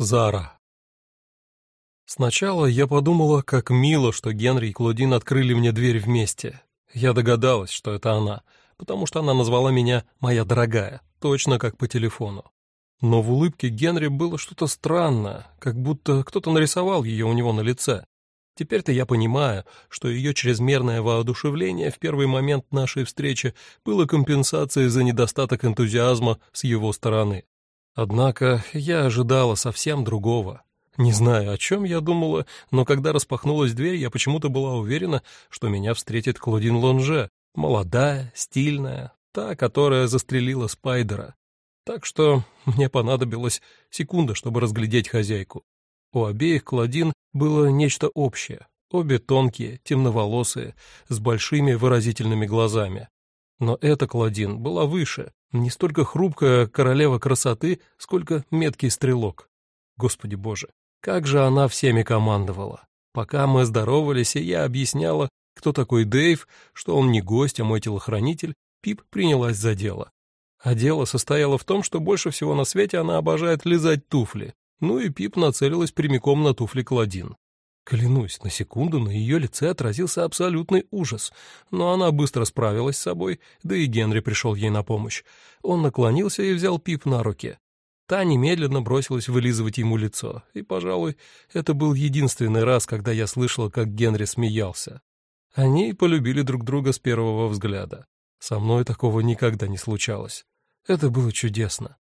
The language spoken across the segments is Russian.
Зара. Сначала я подумала, как мило, что Генри и Клодин открыли мне дверь вместе. Я догадалась, что это она, потому что она назвала меня «моя дорогая», точно как по телефону. Но в улыбке Генри было что-то странное, как будто кто-то нарисовал ее у него на лице. Теперь-то я понимаю, что ее чрезмерное воодушевление в первый момент нашей встречи было компенсацией за недостаток энтузиазма с его стороны. Однако я ожидала совсем другого. Не знаю, о чем я думала, но когда распахнулась дверь, я почему-то была уверена, что меня встретит Клодин Лонже, молодая, стильная, та, которая застрелила Спайдера. Так что мне понадобилась секунда, чтобы разглядеть хозяйку. У обеих Клодин было нечто общее. Обе тонкие, темноволосые, с большими выразительными глазами. Но эта Клодин была выше, не столько хрупкая королева красоты, сколько меткий стрелок. Господи боже, как же она всеми командовала. Пока мы здоровались, и я объясняла, кто такой Дэйв, что он не гость, а мой телохранитель, Пип принялась за дело. А дело состояло в том, что больше всего на свете она обожает лизать туфли. Ну и Пип нацелилась прямиком на туфли Клодин. Клянусь, на секунду на ее лице отразился абсолютный ужас, но она быстро справилась с собой, да и Генри пришел ей на помощь. Он наклонился и взял Пип на руки. Та немедленно бросилась вылизывать ему лицо, и, пожалуй, это был единственный раз, когда я слышала, как Генри смеялся. Они полюбили друг друга с первого взгляда. Со мной такого никогда не случалось. Это было чудесно.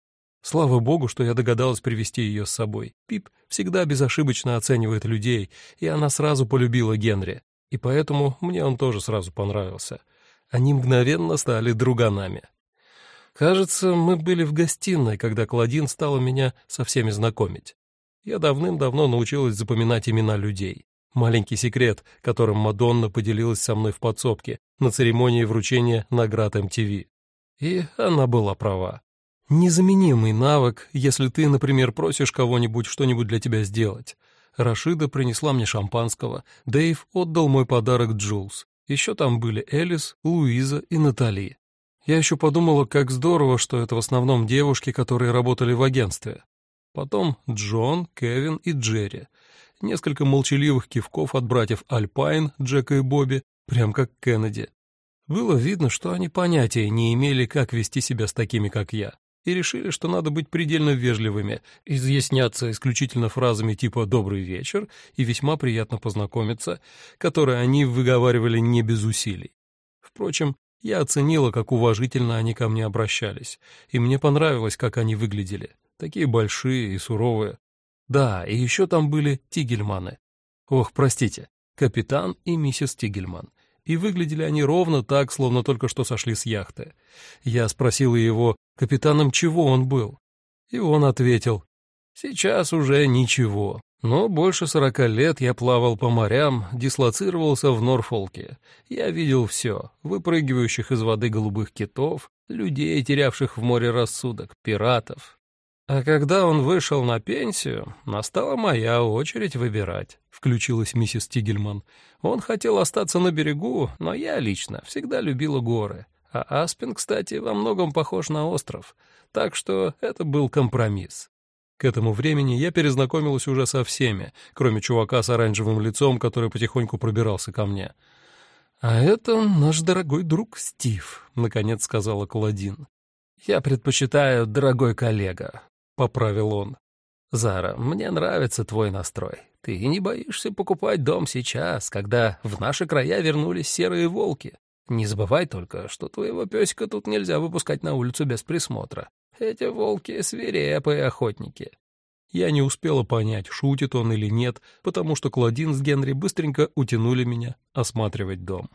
Слава богу, что я догадалась привести ее с собой. Пип всегда безошибочно оценивает людей, и она сразу полюбила Генри. И поэтому мне он тоже сразу понравился. Они мгновенно стали друганами. Кажется, мы были в гостиной, когда Клодин стала меня со всеми знакомить. Я давным-давно научилась запоминать имена людей. Маленький секрет, которым Мадонна поделилась со мной в подсобке на церемонии вручения наград МТВ. И она была права. Незаменимый навык, если ты, например, просишь кого-нибудь что-нибудь для тебя сделать. Рашида принесла мне шампанского, Дэйв отдал мой подарок Джулс. Еще там были Элис, Луиза и Натали. Я еще подумала, как здорово, что это в основном девушки, которые работали в агентстве. Потом Джон, Кевин и Джерри. Несколько молчаливых кивков от братьев Альпайн, Джека и Бобби, прям как Кеннеди. Было видно, что они понятия не имели, как вести себя с такими, как я и решили, что надо быть предельно вежливыми, изъясняться исключительно фразами типа «добрый вечер» и «весьма приятно познакомиться», которые они выговаривали не без усилий. Впрочем, я оценила, как уважительно они ко мне обращались, и мне понравилось, как они выглядели, такие большие и суровые. Да, и еще там были Тигельманы. Ох, простите, капитан и миссис Тигельман — и выглядели они ровно так, словно только что сошли с яхты. Я спросила его, капитаном чего он был, и он ответил, «Сейчас уже ничего, но больше сорока лет я плавал по морям, дислоцировался в Норфолке. Я видел все, выпрыгивающих из воды голубых китов, людей, терявших в море рассудок, пиратов, а когда он вышел на пенсию, настала моя очередь выбирать, включилась миссис Тигельман. Он хотел остаться на берегу, но я лично всегда любила горы. А Аспен, кстати, во многом похож на остров, так что это был компромисс. К этому времени я перезнакомилась уже со всеми, кроме чувака с оранжевым лицом, который потихоньку пробирался ко мне. «А это наш дорогой друг Стив», — наконец сказала Клодин. «Я предпочитаю дорогой коллега. — поправил он. «Зара, мне нравится твой настрой. Ты не боишься покупать дом сейчас, когда в наши края вернулись серые волки. Не забывай только, что твоего песика тут нельзя выпускать на улицу без присмотра. Эти волки — свирепые охотники». Я не успела понять, шутит он или нет, потому что Клодин с Генри быстренько утянули меня осматривать дом.